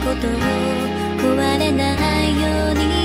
ことを壊れないように